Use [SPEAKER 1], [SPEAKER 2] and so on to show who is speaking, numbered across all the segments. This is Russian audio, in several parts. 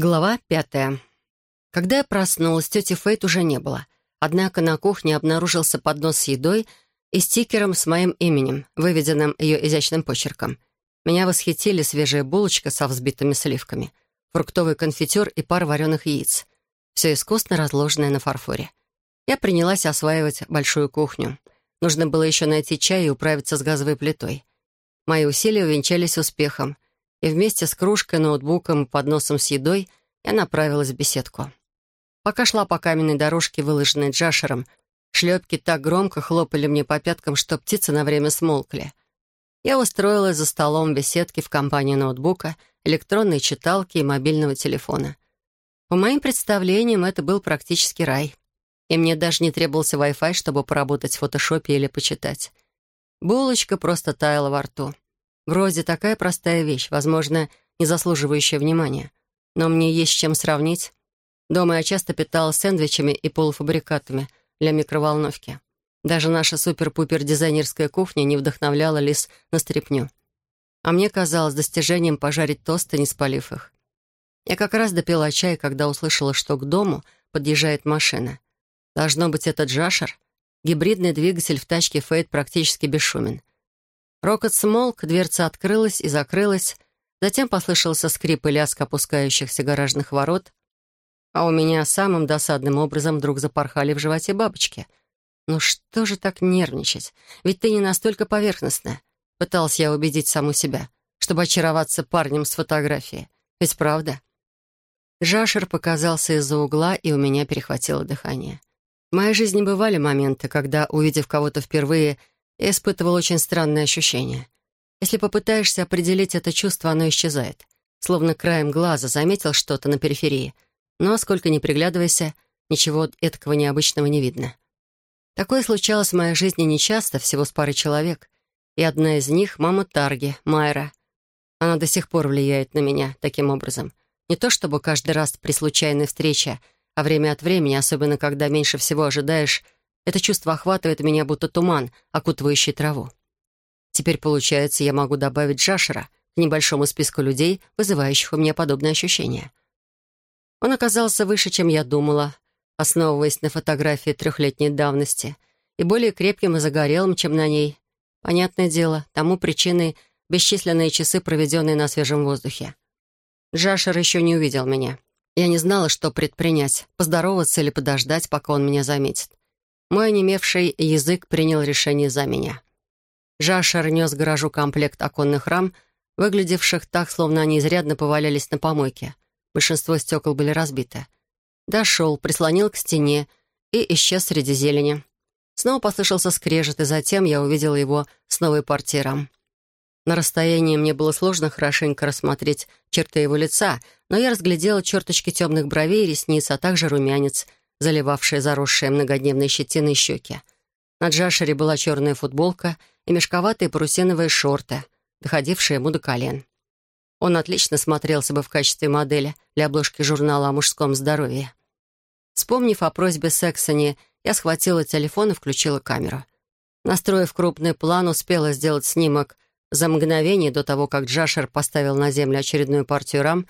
[SPEAKER 1] Глава пятая. Когда я проснулась, тети Фейт уже не было. Однако на кухне обнаружился поднос с едой и стикером с моим именем, выведенным ее изящным почерком. Меня восхитили свежая булочка со взбитыми сливками, фруктовый конфитюр и пар вареных яиц. Все искусно разложенное на фарфоре. Я принялась осваивать большую кухню. Нужно было еще найти чай и управиться с газовой плитой. Мои усилия увенчались успехом — и вместе с кружкой, ноутбуком и подносом с едой я направилась в беседку. Пока шла по каменной дорожке, выложенной джашером, шлепки так громко хлопали мне по пяткам, что птицы на время смолкли. Я устроилась за столом в беседке в компании ноутбука, электронной читалки и мобильного телефона. По моим представлениям, это был практически рай. И мне даже не требовался Wi-Fi, чтобы поработать в фотошопе или почитать. Булочка просто таяла во рту. Вроде такая простая вещь, возможно, не заслуживающая внимания. Но мне есть с чем сравнить. Дома я часто питалась сэндвичами и полуфабрикатами для микроволновки. Даже наша супер-пупер дизайнерская кухня не вдохновляла Лис на стряпню. А мне казалось достижением пожарить тосты, не спалив их. Я как раз допила чай, когда услышала, что к дому подъезжает машина. Должно быть, это Джашер. Гибридный двигатель в тачке Фейт практически бесшумен. Рокот смолк, дверца открылась и закрылась, затем послышался скрип и лязг опускающихся гаражных ворот, а у меня самым досадным образом вдруг запорхали в животе бабочки. «Ну что же так нервничать? Ведь ты не настолько поверхностная», — пыталась я убедить саму себя, чтобы очароваться парнем с фотографии. Ведь правда? Жашер показался из-за угла, и у меня перехватило дыхание. В моей жизни бывали моменты, когда, увидев кого-то впервые, я испытывал очень странное ощущение. Если попытаешься определить это чувство, оно исчезает. Словно краем глаза заметил что-то на периферии. Но, сколько ни приглядывайся, ничего этакого необычного не видно. Такое случалось в моей жизни нечасто, всего с парой человек. И одна из них — мама Тарги, Майра. Она до сих пор влияет на меня таким образом. Не то чтобы каждый раз при случайной встрече, а время от времени, особенно когда меньше всего ожидаешь — это чувство охватывает меня, будто туман, окутывающий траву. Теперь, получается, я могу добавить Джашера к небольшому списку людей, вызывающих у меня подобные ощущения. Он оказался выше, чем я думала, основываясь на фотографии трехлетней давности, и более крепким и загорелым, чем на ней. Понятное дело, тому причиной бесчисленные часы, проведенные на свежем воздухе. Джашер еще не увидел меня. Я не знала, что предпринять, поздороваться или подождать, пока он меня заметит. Мой онемевший язык принял решение за меня. Жашер нес гаражу комплект оконных рам, выглядевших так, словно они изрядно повалялись на помойке. Большинство стекол были разбиты. Дошел, прислонил к стене и исчез среди зелени. Снова послышался скрежет, и затем я увидел его с новой партией рам. На расстоянии мне было сложно хорошенько рассмотреть черты его лица, но я разглядела черточки темных бровей и ресниц, а также румянец — заливавшие заросшие многодневной щетиной щеки. На Джашере была черная футболка и мешковатые парусиновые шорты, доходившие ему до колен. Он отлично смотрелся бы в качестве модели для обложки журнала о мужском здоровье. Вспомнив о просьбе Сексони, я схватила телефон и включила камеру. Настроив крупный план, успела сделать снимок за мгновение до того, как Джашер поставил на землю очередную партию рам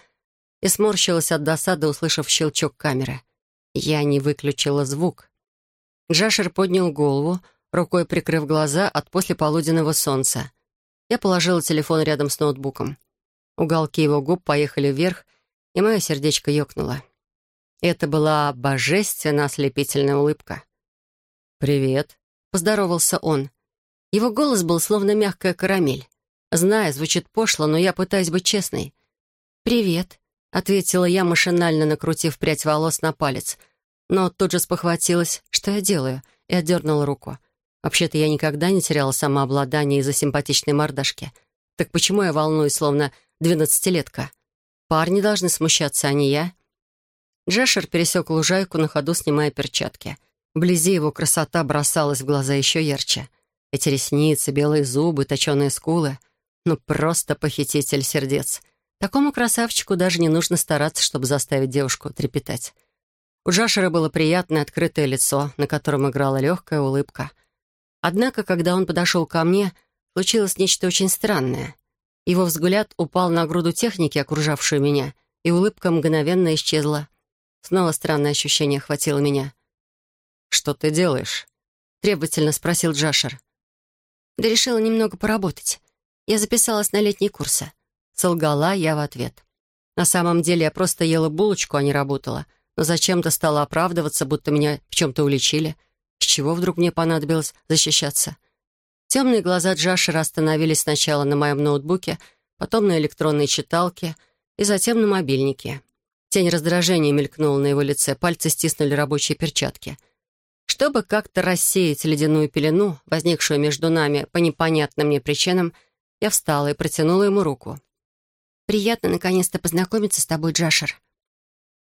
[SPEAKER 1] и сморщилась от досады, услышав щелчок камеры. Я не выключила звук. Джашер поднял голову, рукой прикрыв глаза от послеполуденного солнца. Я положила телефон рядом с ноутбуком. Уголки его губ поехали вверх, и мое сердечко ёкнуло. Это была божественно ослепительная улыбка. «Привет», — поздоровался он. Его голос был словно мягкая карамель. Знаю, звучит пошло, но я пытаюсь быть честной. «Привет», — ответила я, машинально накрутив прядь волос на палец, но тут же спохватилась, что я делаю, и отдернула руку. Вообще-то я никогда не теряла самообладание из-за симпатичной мордашки. Так почему я волнуюсь, словно двенадцатилетка? Парни должны смущаться, а не я. Джешер пересек лужайку на ходу, снимая перчатки. Вблизи его красота бросалась в глаза еще ярче. Эти ресницы, белые зубы, точеные скулы. Ну, просто похититель сердец. Такому красавчику даже не нужно стараться, чтобы заставить девушку трепетать. У Джашера было приятное открытое лицо, на котором играла легкая улыбка. Однако, когда он подошел ко мне, случилось нечто очень странное. Его взгляд упал на груду техники, окружавшую меня, и улыбка мгновенно исчезла. Снова странное ощущение охватило меня.
[SPEAKER 2] «Что ты делаешь?»
[SPEAKER 1] — требовательно спросил Джашер. «Да решила немного поработать. Я записалась на летние курсы». Солгала я в ответ. На самом деле я просто ела булочку, а не работала. Но зачем-то стала оправдываться, будто меня в чем-то уличили. С чего вдруг мне понадобилось защищаться? Темные глаза Джашера остановились сначала на моем ноутбуке, потом на электронной читалке и затем на мобильнике. Тень раздражения мелькнула на его лице, пальцы стиснули рабочие перчатки. Чтобы как-то рассеять ледяную пелену, возникшую между нами по непонятным мне причинам, я встала и протянула ему руку. «Приятно наконец-то познакомиться с тобой, Джашер».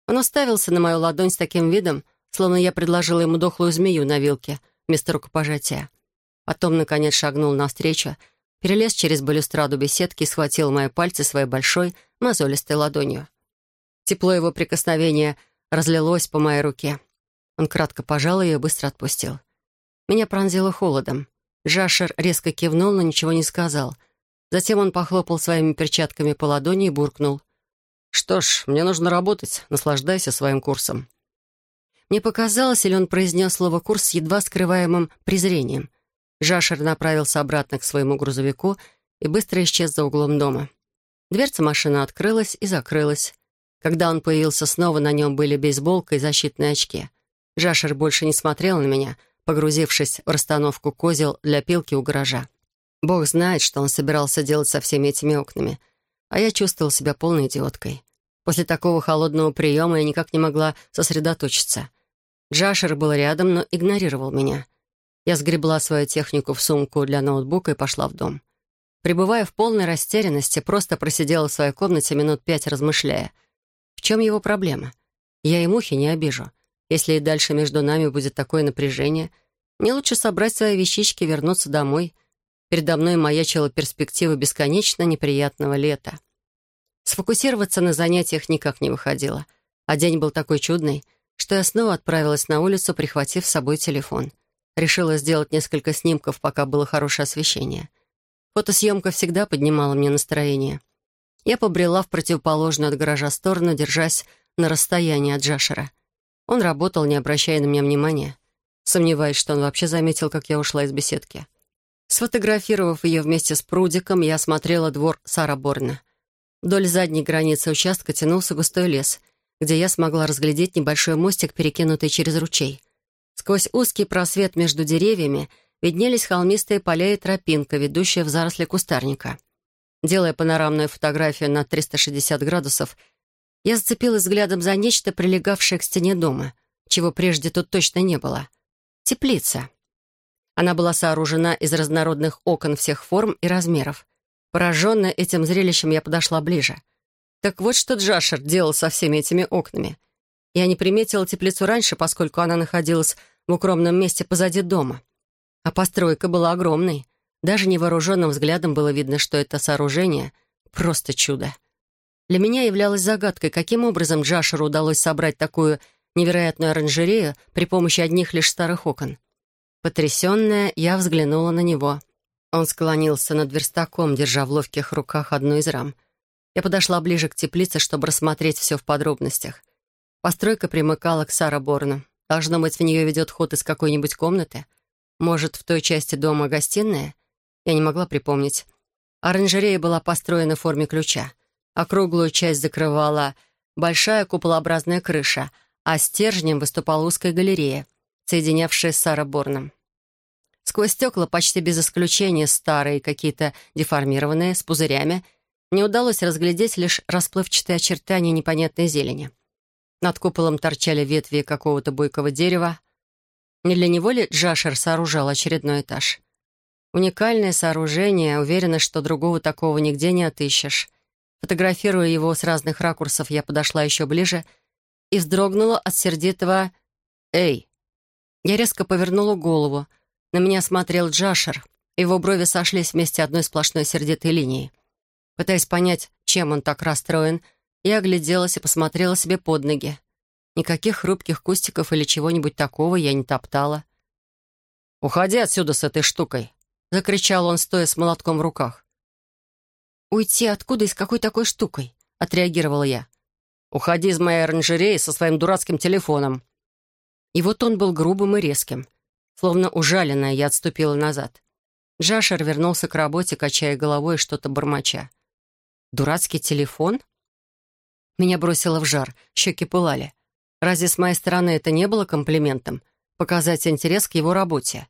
[SPEAKER 1] Он уставился на мою ладонь с таким видом, словно я предложила ему дохлую змею на вилке вместо рукопожатия. Потом, наконец, шагнул навстречу, перелез через балюстраду беседки и схватил мои пальцы своей большой, мозолистой ладонью. Тепло его прикосновения разлилось по моей руке. Он кратко пожал ее и быстро отпустил. Меня пронзило холодом. Жашер резко кивнул, но ничего не сказал. Затем он похлопал своими перчатками по ладони и буркнул. «Что ж, мне нужно работать. Наслаждайся своим курсом». Мне показалось, или он произнес слово «курс» с едва скрываемым презрением. Жашер направился обратно к своему грузовику и быстро исчез за углом дома. Дверца машины открылась и закрылась. Когда он появился снова, на нем были бейсболка и защитные очки. Жашер больше не смотрел на меня, погрузившись в расстановку козел для пилки у гаража. Бог знает, что он собирался делать со всеми этими окнами. А я чувствовал себя полной идиоткой. После такого холодного приема я никак не могла сосредоточиться. Джашер был рядом, но игнорировал меня. Я сгребла свою технику в сумку для ноутбука и пошла в дом. Пребывая в полной растерянности, просто просидела в своей комнате минут пять, размышляя. В чем его проблема? Я и мухи не обижу. Если и дальше между нами будет такое напряжение, мне лучше собрать свои вещички и вернуться домой. Передо мной маячила перспектива бесконечно неприятного лета. Сфокусироваться на занятиях никак не выходило. А день был такой чудный, что я снова отправилась на улицу, прихватив с собой телефон. Решила сделать несколько снимков, пока было хорошее освещение. Фотосъемка всегда поднимала мне настроение. Я побрела в противоположную от гаража сторону, держась на расстоянии от Джашера. Он работал, не обращая на меня внимания. Сомневаюсь, что он вообще заметил, как я ушла из беседки. Сфотографировав ее вместе с прудиком, я осмотрела двор Сара Борна. Вдоль задней границы участка тянулся густой лес, где я смогла разглядеть небольшой мостик, перекинутый через ручей. Сквозь узкий просвет между деревьями виднелись холмистые поля и тропинка, ведущая в заросли кустарника. Делая панорамную фотографию на 360 градусов, я зацепилась взглядом за нечто, прилегавшее к стене дома, чего прежде тут точно не было. Теплица. Она была сооружена из разнородных окон всех форм и размеров. Пораженная этим зрелищем, я подошла ближе. Так вот, что Джашер делал со всеми этими окнами. Я не приметила теплицу раньше, поскольку она находилась в укромном месте позади дома. А постройка была огромной. Даже невооруженным взглядом было видно, что это сооружение — просто чудо. Для меня являлось загадкой, каким образом Джашеру удалось собрать такую невероятную оранжерею при помощи одних лишь старых окон. Потрясенная, я взглянула на него. Он склонился над верстаком, держа в ловких руках одну из рам. Я подошла ближе к теплице, чтобы рассмотреть все в подробностях. Постройка примыкала к Сараборну. Должно быть, в нее ведет ход из какой-нибудь комнаты. Может, в той части дома гостиная? Я не могла припомнить. Оранжерея была построена в форме ключа. Округлую часть закрывала большая куполообразная крыша, а стержнем выступала узкая галерея, соединявшая с Сараборном. Сквозь стекла, почти без исключения старые, какие-то деформированные, с пузырями, не удалось разглядеть лишь расплывчатые очертания непонятной зелени. Над куполом торчали ветви какого-то бойкого дерева. Не для него ли Джашер сооружал очередной этаж? Уникальное сооружение, уверена, что другого такого нигде не отыщешь. Фотографируя его с разных ракурсов, я подошла еще ближе и вздрогнула от сердитого «Эй!». Я резко повернула голову. На меня смотрел Джашер. Его брови сошлись вместе одной сплошной сердитой линией. Пытаясь понять, чем он так расстроен, я огляделась и посмотрела себе под ноги. Никаких хрупких кустиков или чего-нибудь такого я не топтала. «Уходи отсюда с этой штукой!» — закричал он, стоя с молотком в руках. «Уйти откуда и с какой такой штукой?» — отреагировала я.
[SPEAKER 2] Уходи из моей оранжереи со своим дурацким телефоном».
[SPEAKER 1] И вот он был грубым и резким. Словно ужаленная, я отступила назад. Джашер вернулся к работе, качая головой и что-то бормоча. «Дурацкий телефон?» Меня бросило в жар, щеки пылали. Разве с моей стороны это не было комплиментом? Показать интерес к его работе.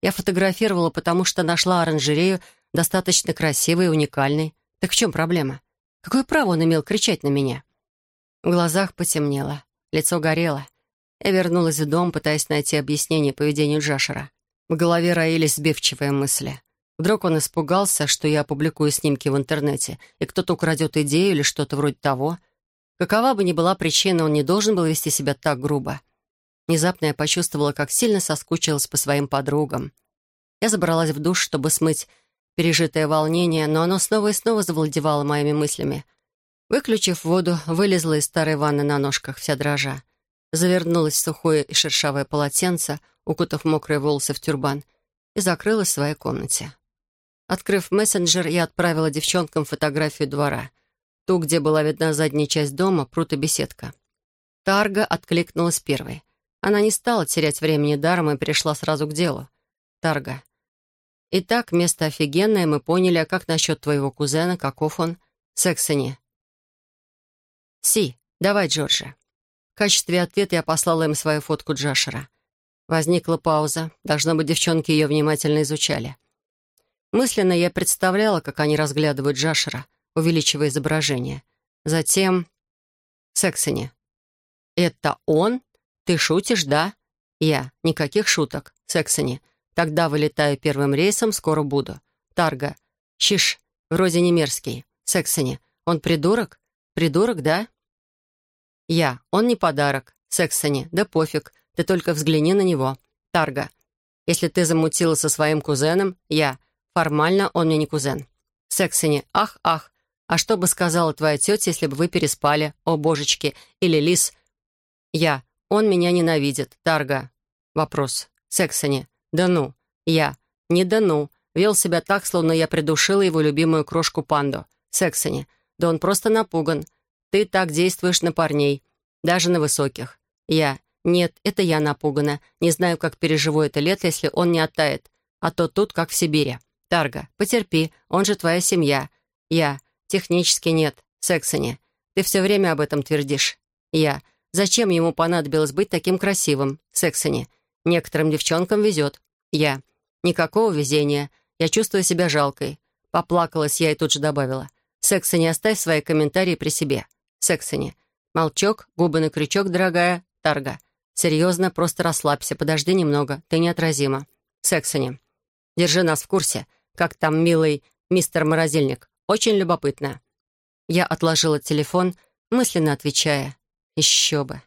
[SPEAKER 1] Я фотографировала, потому что нашла оранжерею достаточно красивой и уникальной. Так в чем проблема? Какое право он имел кричать на меня? В глазах потемнело, лицо горело. Я вернулась в дом, пытаясь найти объяснение поведению Джашера. В голове роились сбивчивые мысли. Вдруг он испугался, что я опубликую снимки в интернете, и кто-то украдет идею или что-то вроде того. Какова бы ни была причина, он не должен был вести себя так грубо. Внезапно я почувствовала, как сильно соскучилась по своим подругам. Я забралась в душ, чтобы смыть пережитое волнение, но оно снова и снова завладевало моими мыслями. Выключив воду, вылезла из старой ванны на ножках, вся дрожа завернулась в сухое и шершавое полотенце, укутав мокрые волосы в тюрбан, и закрылась в своей комнате. Открыв мессенджер, я отправила девчонкам фотографию двора. Ту, где была видна задняя часть дома, пруд и беседка. Тарга откликнулась первой. Она не стала терять времени даром и перешла сразу к делу. Тарга. Итак, место офигенное, мы поняли, а как насчет твоего кузена, каков он? Сексони. Си, давай, Джорджи. В качестве ответа я послала им свою фотку Джашера. Возникла пауза. Должно быть, девчонки ее внимательно изучали. Мысленно я представляла, как они разглядывают Джашера, увеличивая изображение. Затем... Сексони. «Это он? Ты шутишь, да?» «Я. Никаких шуток. Сексони. Тогда вылетаю первым рейсом, скоро буду. Тарга. Чиш. Вроде не мерзкий. Сексони. Он придурок? Придурок, да?» Я. Он не подарок. Сексони. Да пофиг. Ты только взгляни на него. Тарга. Если ты замутила со своим кузеном, я. Формально он мне не кузен. Сексони. Ах, ах. А что бы сказала твоя тетя, если бы вы переспали? О, божечки. Или лис. Я. Он меня ненавидит. Тарга. Вопрос. Сексони. Да ну. Я. Не да ну. Вел себя так, словно я придушила его любимую крошку-панду. Сексони. Да он просто напуган. Ты так действуешь на парней, даже на высоких. Я. Нет, это я напугана. Не знаю, как переживу это лето, если он не оттает. А то тут, как в Сибири. Тарга, потерпи, он же твоя семья. Я. Технически нет. Сексони. Ты все время об этом твердишь. Я. Зачем ему понадобилось быть таким красивым? Сексони. Некоторым девчонкам везет. Я. Никакого везения. Я чувствую себя жалкой. Поплакалась я и тут же добавила. Сексони, оставь свои комментарии при себе. Сексони. Молчок, губы на крючок, дорогая. Тарга. Серьезно, просто расслабься, подожди немного, ты неотразима. Сексони. Держи нас в курсе. Как там, милый мистер Морозильник? Очень любопытно. Я отложила телефон, мысленно отвечая. Еще бы.